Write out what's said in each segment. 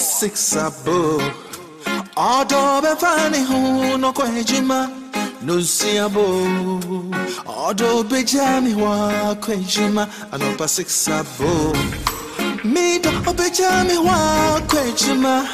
six abo. Odo be fani hu no kwejima. No si abo. Odo be jami wa kwejima. Anopa six abo. Me do be jami wa kwejima.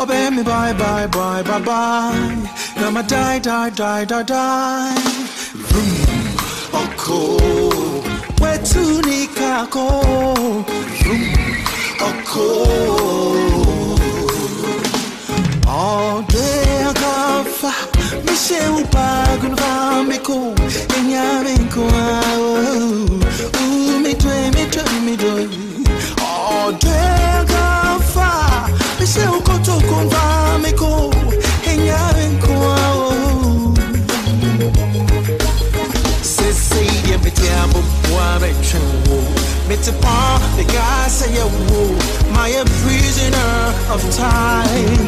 Obey me bye bye bye bye bye. Now die die die die die. Vroom. Oko. Where to nikako. Vroom. Oko. Se ukoto kun vamiko. Enyamiko. Sissy, yeah, me tiambo, wa me true. Me te pa, the guy say you woo. My a prisoner of time.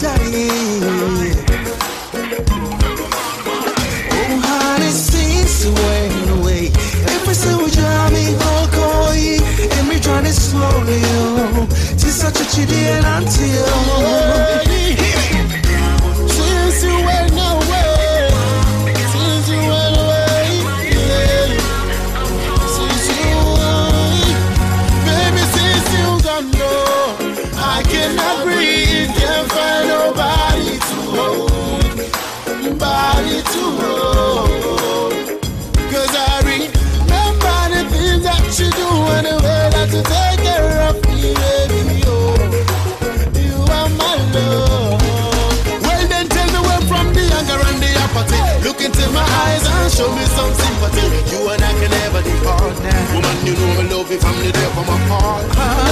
You you? Oh, you you? Honey, since you every single job me koi, and me trying to slowly, oh, to such a chitty and until. You take care of me, baby, oh. You are my love. Well, then me from the anger and the apathy. Look into my eyes and show me some sympathy. You and I can never depart now. Woman, you know me love you from the day from my heart.